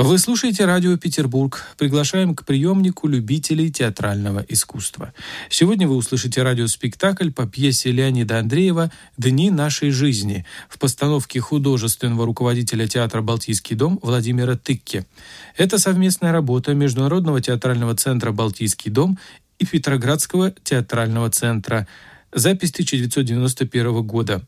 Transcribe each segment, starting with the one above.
Вы слушаете радио «Петербург». Приглашаем к приемнику любителей театрального искусства. Сегодня вы услышите радиоспектакль по пьесе Леонида Андреева «Дни нашей жизни» в постановке художественного руководителя театра «Балтийский дом» Владимира Тыкки. Это совместная работа Международного театрального центра «Балтийский дом» и Петроградского театрального центра. Запись 1991 года.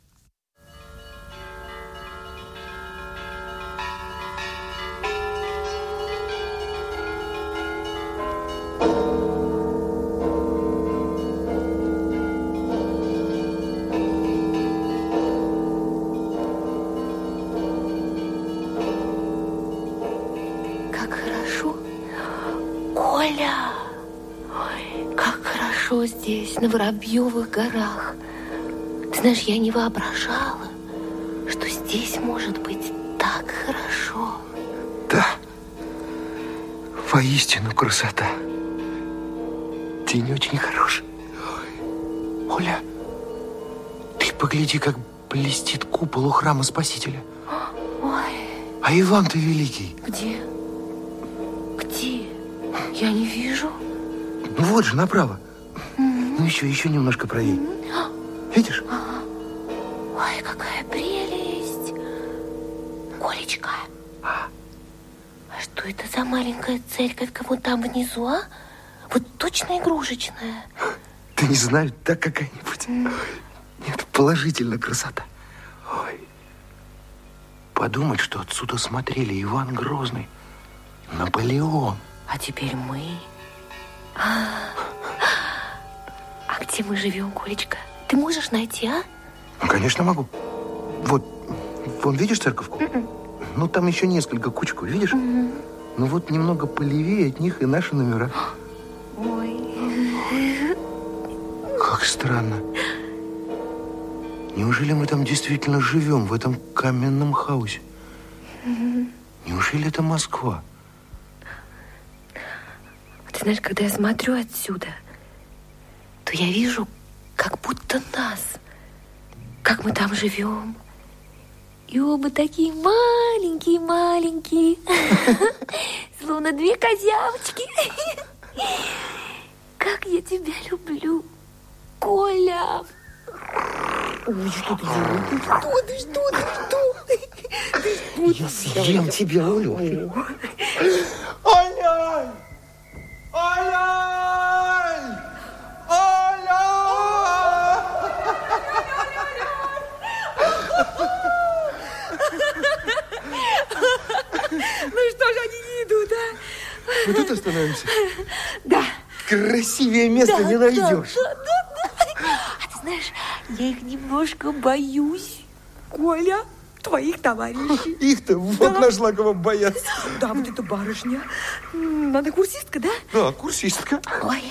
Здесь, на Воробьевых горах. Ты знаешь, я не воображала, что здесь может быть так хорошо. Да, воистину красота. День очень хороший. Ой, Оля, ты погляди, как блестит купол у храма Спасителя. Ой, А Иван-то великий. где? Где? Я не вижу. Ну вот же, направо. Ну еще, еще немножко правее. Видишь? Ой, какая прелесть. Колечка, а что это за маленькая церковь вот там внизу, а? Вот точно игрушечная. Ты не знаю, так какая-нибудь. Нет, положительно красота. Ой. Подумать, что отсюда смотрели Иван Грозный, Наполеон. А теперь мы. А, а где мы живем, Колечка? Ты можешь найти, а? Ну, конечно, могу. Вот, вон, видишь церковку? Ну, там еще несколько кучку, видишь? Ну, вот немного полевее от них и наши номера. Ой. Как странно. Неужели мы там действительно живем, в этом каменном хаосе? Неужели это Москва? Ты знаешь, когда я смотрю отсюда, то я вижу, как будто нас, как мы там живем. И оба такие маленькие-маленькие, словно две козявочки. Как я тебя люблю, Коля. Ой, что ты делаешь? Что ты, что ты, что Я съем тебя, Олю. Оля! Оля! Оля! Ну что же они не идут, а? Мы тут остановимся. Да. Красивее места не найдешь. Да, да, да. А ты знаешь, я их немножко боюсь. Коля, твоих товарищей. Их-то вот нашла кого бояться. Да, вот эта барышня. Она курсистка, да? Да, курсистка. Ой,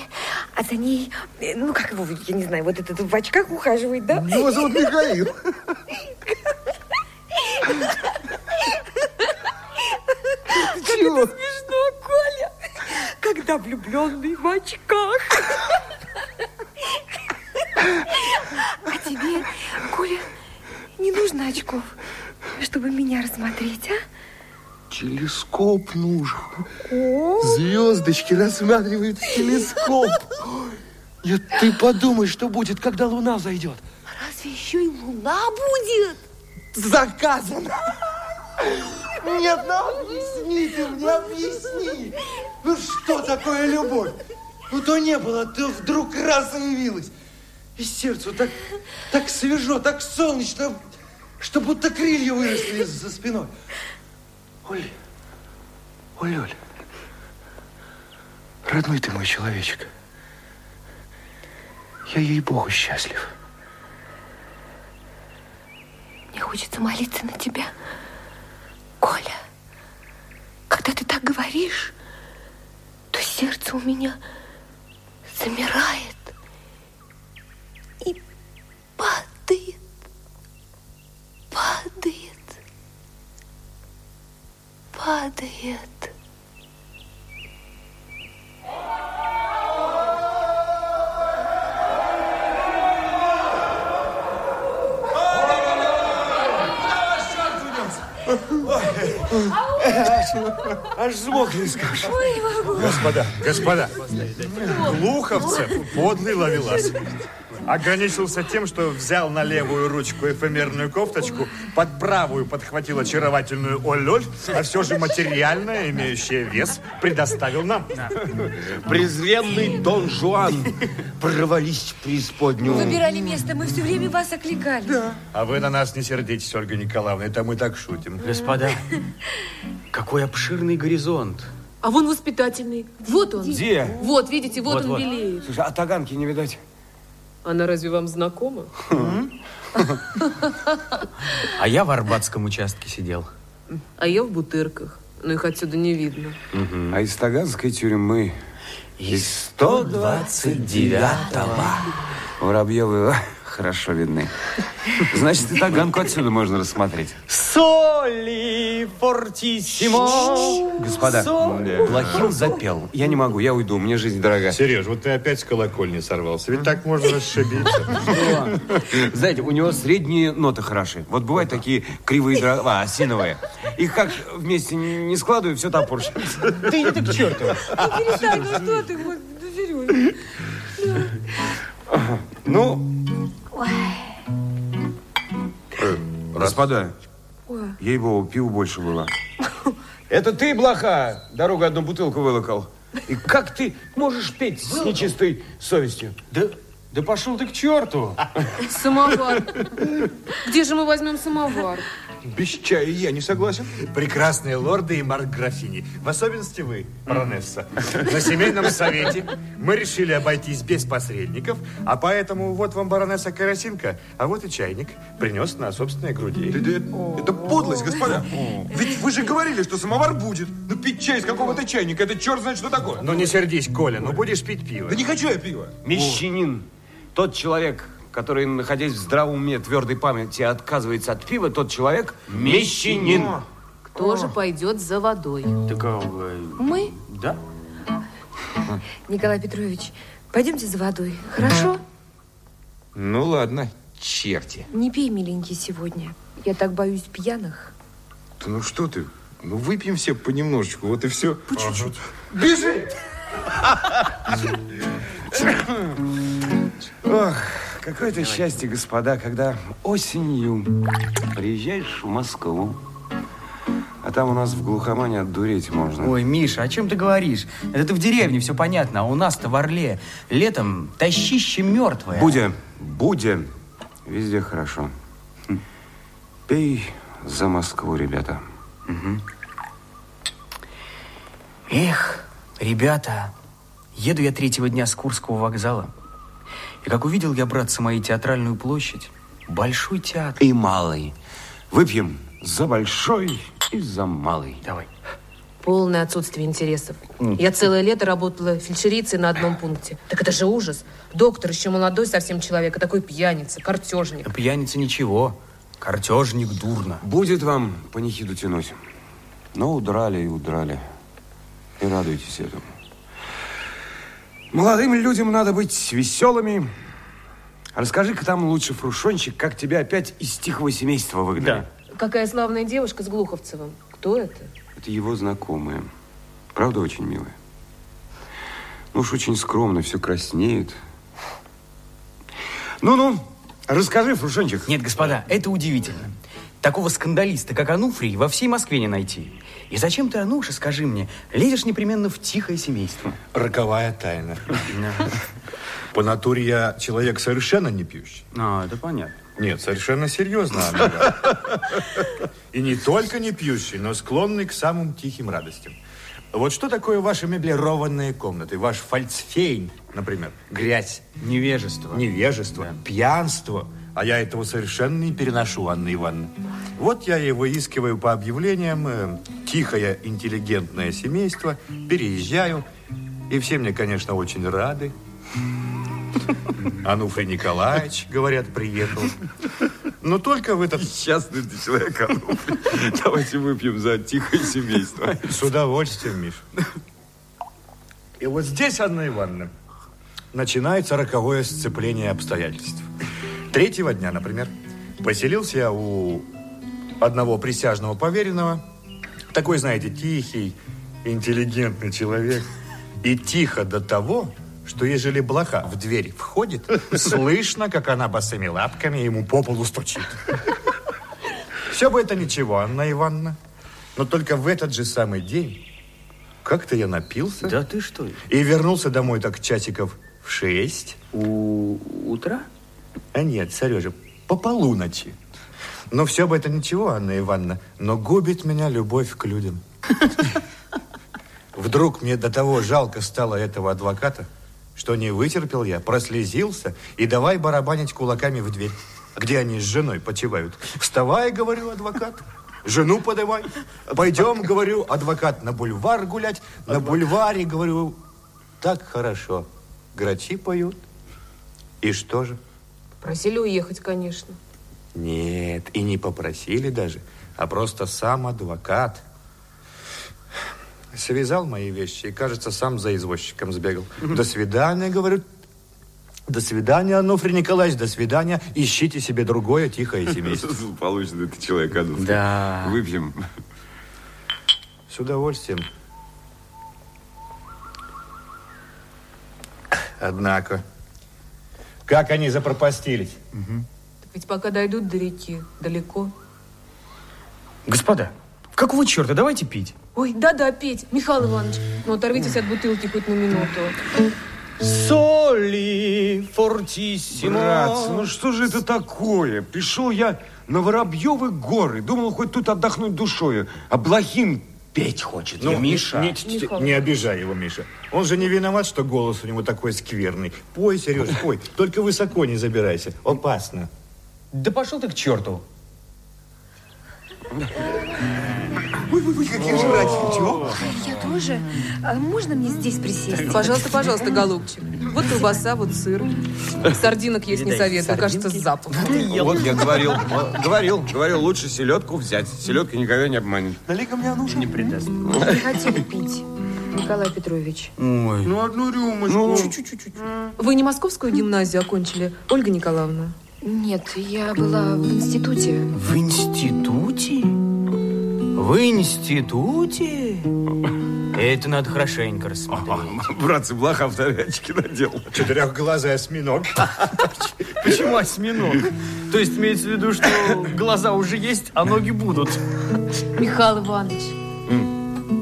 а за ней, ну как его, я не знаю, вот этот в очках ухаживает, да? Его зовут Михаил. Чего? Когда влюбленный в очках. А тебе, Коля, не нужно очков, чтобы меня рассмотреть, а? Телескоп нужен. Звездочки рассматривают в телескоп. Нет, ты подумай, что будет, когда луна взойдет. Разве еще и луна будет? Заказано. Нет, ну объясни ты мне, объясни. Ну что такое любовь? Ну то не было, то вдруг раз явилась. И сердцу так, так свежо, так солнечно, что будто крылья выросли за спиной. Оль, Оль, Оль, родной ты мой человечек. Я ей-богу счастлив. Мне хочется молиться на тебя. Коля, когда ты так говоришь, то сердце у меня замирает и падает, падает, падает. Аж смокли, скажем. Господа, господа, Глуховцев подлый ловелас. Ограничился тем, что взял на левую ручку эфемерную кофточку, под правую подхватил очаровательную оль а все же материальное, имеющее вес, предоставил нам. Презренный Дон Жуан. Провались в преисподнюю. Выбирали место, мы все время вас окликали. Да. А вы на нас не сердитесь, Ольга Николаевна, это мы так шутим. Господа, какой обширный горизонт. А вон воспитательный. Вот он. Где? Вот, видите, вот, Вот, он вот. белеет. Слушай, а таганки не видать? Она разве вам знакома? А я в Арбатском участке сидел. А я в бутырках. Но их отсюда не видно. А из Таганской тюрьмы Из 129-го. Воробьевы хорошо видны. Значит, и Таганку отсюда можно рассмотреть. Соли фортиссимо. Господа, Плохим запел. я не могу, я уйду, мне жизнь дорога. Сереж, вот ты опять с колокольни сорвался. Ведь так можно расшибиться. Знаете, у него средние ноты хороши. Вот бывают такие кривые дрова, осиновые. Их как вместе не не складываю, все топорщится. Ты иди ты к черту. Перестань, ну что ты, вот, ну, господа, ей-богу, пива больше было. Это ты, блоха, дорогу одну бутылку вылокал. И как ты можешь петь с нечистой совестью? Да, да пошел ты к черту. Самовар. Где же мы возьмем самовар? Без чая я не согласен. Прекрасные лорды и марк-графини. В особенности вы, баронесса. На семейном совете мы решили обойтись без посредников, а поэтому вот вам баронесса керосинка, а вот и чайник. Принес на собственной груди. Это подлость, господа. Ведь вы же говорили, что самовар будет. Ну, пить чай из какого-то чайника, это черт знает, что такое. Ну не сердись, Коля, ну будешь пить пиво. Да не хочу я пива. Мещанин, тот человек, который, находясь в здравом уме, твердой памяти, отказывается от пива, тот человек мещанин. Кто же пойдет за водой? Так, а, Мы, да? Николай Петрович, пойдемте за водой, хорошо? Ну, ладно, черти. Не пей, миленький, сегодня. Я так боюсь пьяных. Да ну что ты? Ну, выпьем все понемножечку, вот и все. По чуть-чуть. Бежи! Ох, какое это счастье, господа, когда осенью приезжаешь в Москву, а там у нас в глухомане отдуреть можно. Ой, Миша, о чем ты говоришь? Это ты в деревне, все понятно, а у нас-то в Орле. Летом тащище мертвое. Будя, Будя, везде хорошо. Хм. Пей за Москву, ребята. Эх, ребята, еду я третьего дня с Курского вокзала. И как увидел я, братцы мои, театральную площадь, большой театр. И малый. Выпьем за большой и за малый. Давай. Полное отсутствие интересов. Я целое лето работала фельдшерицей на одном пункте. Так это же ужас. Доктор еще молодой совсем человек, а такой пьяница, картежник. Пьяница ничего, картежник дурно. Будет вам панихиду тянуть. Но удрали и удрали. И радуйтесь этому. Молодым людям надо быть веселыми. Расскажи-ка там лучше, Фрушончик, как тебя опять из тихого семейства выгнали. Какая славная девушка с Глуховцевым. Кто это? Это его знакомая. Правда, очень милая. Ну уж очень скромно, все краснеет. Ну-ну, расскажи, Фрушончик. Нет, господа, это удивительно. Такого скандалиста, как Ануфрий, во всей Москве не найти. И зачем ты, Ануша, скажи мне, лезешь непременно в тихое семейство? Роковая тайна. По натуре я человек совершенно не пьющий. А, это понятно. Нет, совершенно серьезно, Анна. И не только не пьющий, но склонный к самым тихим радостям. Вот что такое ваши меблированные комнаты? Ваш фальцфейн, например, грязь, Невежество. невежество, пьянство. А я этого совершенно не переношу, Анна Ивановна. Вот я и выискиваю по объявлениям э, тихое, интеллигентное семейство, переезжаю, и все мне, конечно, очень рады. Ануфрий Николаевич, говорят, приехал. Но только в этот... Счастный ты человек, Ануфрий. Давайте выпьем за тихое семейство. С удовольствием, Миш. И вот здесь, Анна Ивановна, начинается роковое сцепление обстоятельств. Третьего дня, например, поселился я у одного присяжного поверенного, Такой, знаете, тихий, интеллигентный человек. И тихо до того, что ежели блоха в дверь входит, слышно, как она босыми лапками ему по полу стучит. Все бы это ничего, Анна Ивановна. Но только в этот же самый день как-то я напился. Да ты что? И вернулся домой так часиков в шесть. У утра? А нет, Сережа, по полуночи. Но все бы это ничего, Анна Ивановна, но губит меня любовь к людям. Вдруг мне до того жалко стало этого адвоката, что не вытерпел я, прослезился и давай барабанить кулаками в дверь, где они с женой почивают. Вставай, говорю, адвокат, жену подавай. Пойдем, говорю, адвокат, на бульвар гулять. На бульваре, говорю, так хорошо. Грачи поют. И что же? Просили уехать, конечно. Нет, и не попросили даже, а просто сам адвокат. Связал мои вещи и, кажется, сам за извозчиком сбегал. До свидания, говорю. До свидания, Ануфрий Николаевич, до свидания. Ищите себе другое тихое семейство. Получится ты человек, Ануфрий. Да. Выпьем. С удовольствием. Однако, как они запропастились? Так ведь пока дойдут до реки, далеко. Господа, какого черта? Давайте пить. Ой, да-да, Петь, Михаил Иванович, ну оторвитесь от бутылки хоть на минуту. Соли фортиссимо. Братцы, ну что же это такое? Пришел я на Воробьевы горы. Думал, хоть тут отдохнуть душою. А Блохин петь хочет. Ну, Миша. Не, не- не обижай его, Миша. Он же не виноват, что голос у него такой скверный. Пой, Сереж, пой. Только высоко не забирайся. Опасно. Да пошел ты к черту. Ой-ой-ой, какие же братья, чего? Я тоже. А можно мне здесь присесть? Пожалуйста, пожалуйста, голубчик. Вот колбаса, вот сыр. Сардинок есть не советую, кажется, с запахом. Вот я говорил, говорил, говорил, лучше селедку взять. Селедка никогда не обманет. Налей-ка мне, Ануша. Не предаст. Не хотели пить, Николай Петрович. Ой. Ну, одну рюмочку. Чуть-чуть. Вы не московскую гимназию окончили, Ольга Николаевна? Нет, я была в институте. В институте? В институте? Это надо хорошенько рассмотреть. Братцы, блоха в тарелочке надел. Четырехглазый осьминог. Почему осьминог? То есть имеется в виду, что глаза уже есть, а ноги будут? Михаил Иванович.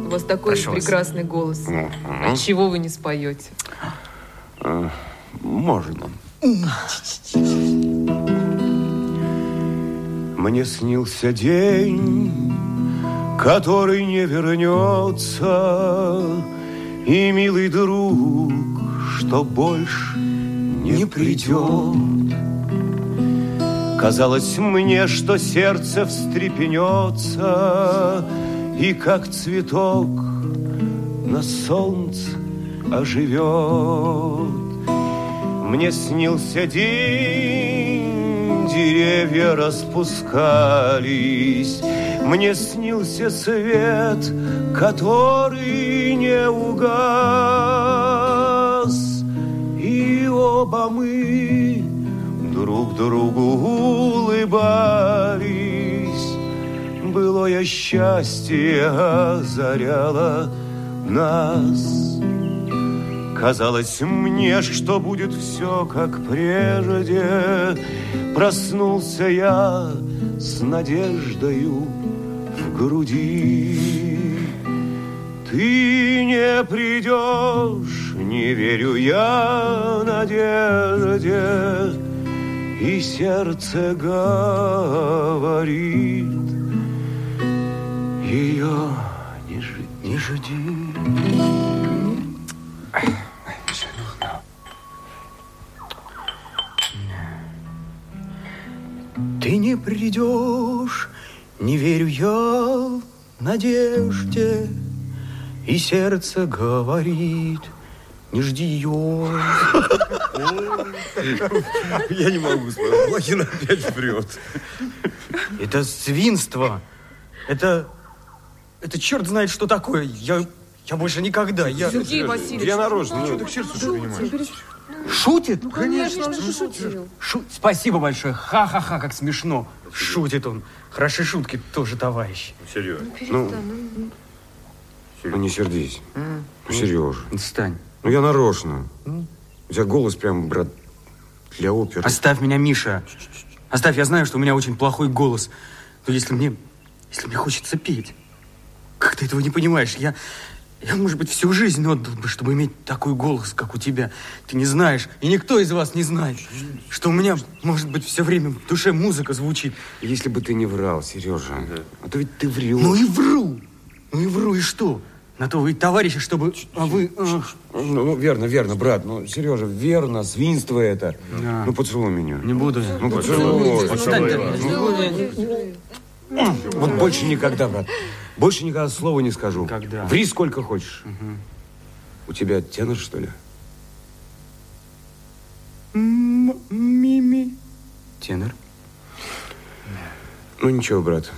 У вас такой Прошу вас. прекрасный голос. А чего вы не споете? Можно. Мне снился день, который не вернется, И милый друг, что больше не придет. Казалось мне, что сердце встрепенется, И как цветок на солнце оживет. Мне снился день, деревья распускались. Мне снился свет, который не угас. И оба мы друг другу улыбались. Былое счастье озаряло нас. Казалось мне, что будет все как прежде. Проснулся я с надеждою груди. Ты не придешь, не верю я надежде, И сердце говорит, ее не жди. Не жди. Ты не придешь, не верю я надежде, И сердце говорит, не жди ее. Я не могу, господа. Блохин опять врет. Это свинство. Это... Это черт знает, что такое. Я, я больше никогда. Я... Сергей Васильевич. Я нарочно. Ну, сердце что понимаешь? Шутит? Ну, конечно, он же шутил. Шу- Спасибо большое. Ха-ха-ха, как смешно. Шутит он. Хороши шутки тоже, товарищ. Серьезно. Ну, ну не сердись. Ну, Сережа. Отстань. Ну, я нарочно. У тебя голос прям, брат, для оперы. Оставь меня, Миша. Оставь, я знаю, что у меня очень плохой голос. Но если мне, если мне хочется петь, как ты этого не понимаешь? Я, я, может быть, всю жизнь отдал бы, чтобы иметь такой голос, как у тебя. Ты не знаешь, и никто из вас не знает, что у меня, может быть, все время в душе музыка звучит. Если бы ты не врал, Сережа, а то ведь ты врешь. Ну и вру. Ну и вру, и что? На то вы и товарищи, чтобы... А вы... а, Ну, ну, верно, верно, брат. Ну, Сережа, верно, свинство это. Да. Ну, поцелуй меня. Не буду. Ну, поцелуй. Отстань ты. Вот больше никогда, брат. Больше никогда слова не скажу. Никогда. Ври сколько хочешь. У тебя тенор, что ли? Мими. Тенор. Ну, ничего, брат.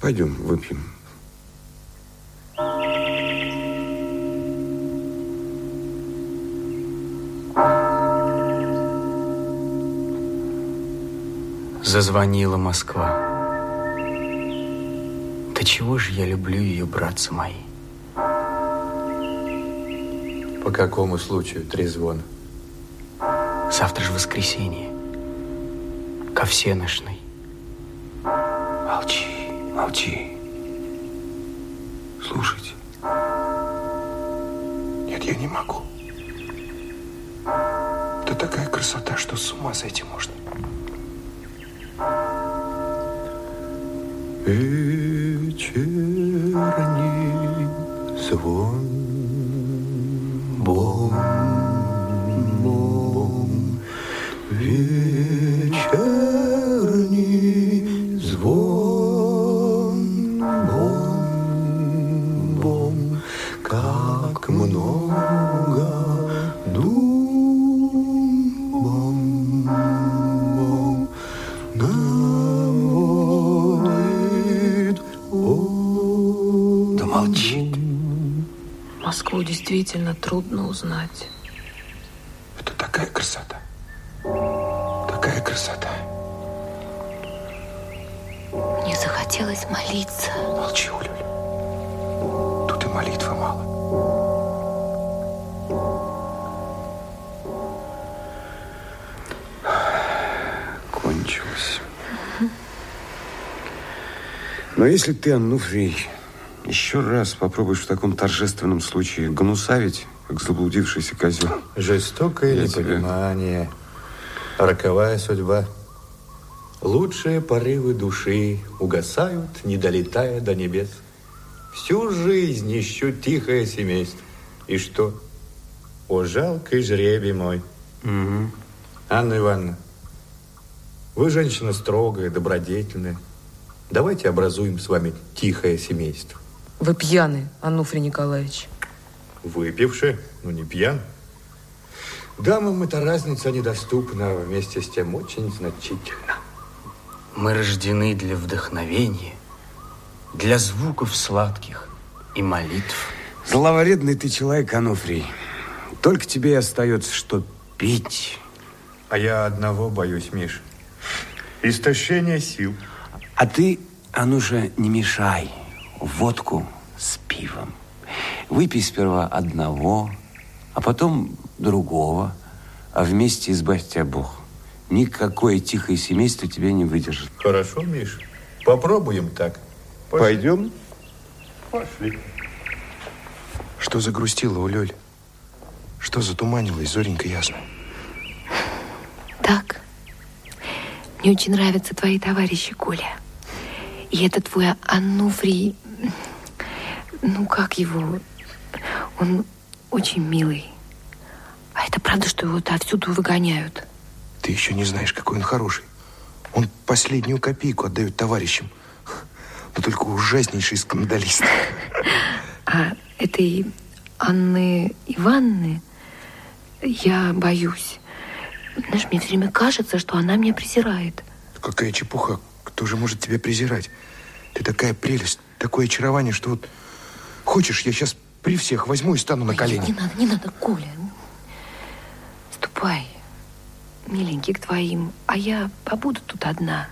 Пойдем, выпьем. Зазвонила Москва. Да чего же я люблю ее, братцы мои. По какому случаю трезвон? Завтра же воскресенье. Ко всеношной. Молчи, молчи. Слушайте. Нет, я не могу. Это такая красота, что с ума сойти можно. Вечерний звон, бом, бом, вечерний трудно узнать. Это такая красота. Такая красота. Мне захотелось молиться. Молчи, Улюля. Тут и молитвы мало. Кончилось. Но если ты, Ануфрий, еще раз попробуешь в таком торжественном случае гнусавить, как заблудившийся козел, Жестокое Я тебя- непонимание, роковая судьба. Лучшие порывы души угасают, не долетая до небес. Всю жизнь ищу тихое семейство. И что? О, жалкий жребий мой. Анна Ивановна, вы женщина строгая, добродетельная. Давайте образуем с вами тихое семейство. Вы пьяны, Ануфрий Николаевич. Выпивши, но не пьян. Дамам эта разница недоступна, а вместе с тем очень значительна. Мы рождены для вдохновения, для звуков сладких и молитв. Зловредный ты человек, Ануфрий. Только тебе и остается, что пить. А я одного боюсь, Миш. Истощение сил. А ты, Ануша, не мешай водку с пивом. Выпей сперва одного, а потом другого, а вместе избавь тебя Бог. Никакое тихое семейство тебя не выдержит. Хорошо, Миш. Попробуем так. Пойдем? Пошли. Что загрустило, Улюль? Что затуманилось, зоренька ясно? Так. Мне очень нравятся твои товарищи, Коля. И это твой Ануфрий... Ну, как его? Он очень милый. А это правда, что его отовсюду выгоняют? Ты еще не знаешь, какой он хороший. Он последнюю копейку отдает товарищам. Но только ужаснейший скандалист. А этой Анны Ивановны я боюсь. Знаешь, мне все время кажется, что она меня презирает. Какая чепуха. Кто же может тебя презирать? Ты такая прелесть, такое очарование, что вот... Хочешь, я сейчас при всех возьму и стану на колени. Не надо, не надо, Коля. Ступай, миленький, к твоим. А я побуду тут одна.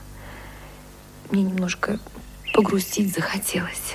Мне немножко погрустить захотелось.